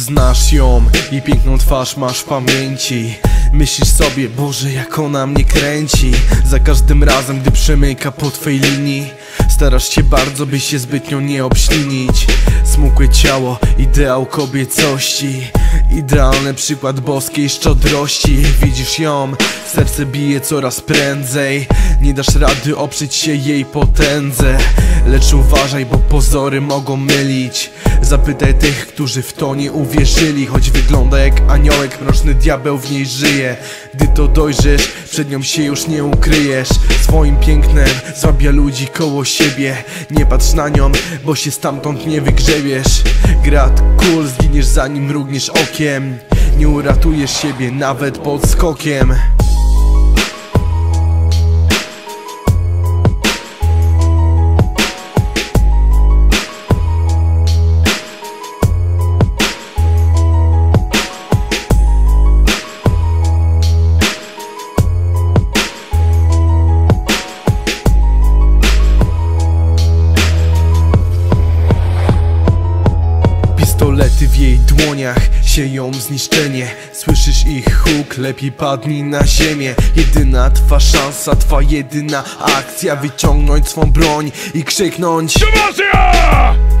Znasz ją i piękną twarz masz w pamięci. Myślisz sobie, Boże jak ona mnie kręci. Za każdym razem, gdy przemyka po twej linii Starasz się bardzo, by się zbytnio nie obślinić. Smukłe ciało, ideał kobiecości. Idealny przykład boskiej szczodrości. Widzisz ją, serce bije coraz prędzej. Nie dasz rady oprzeć się jej potędze. Lecz uważaj, bo pozory mogą mylić Zapytaj tych, którzy w to nie uwierzyli. Choć wygląda jak aniołek, mroczny diabeł w niej żyje. Gdy to dojrzysz, przed nią się już nie ukryjesz. Swoim pięknem zwabia ludzi koło siebie. Nie patrz na nią, bo się stamtąd nie wygrzebiesz. Grat kul, zginiesz zanim mrugniesz okiem. Nie uratujesz siebie nawet pod skokiem W jej dłoniach sieją zniszczenie. Słyszysz ich huk, lepiej padnij na ziemię. Jedyna twa szansa, twa jedyna akcja. Wyciągnąć swą broń i krzyknąć. Emocja!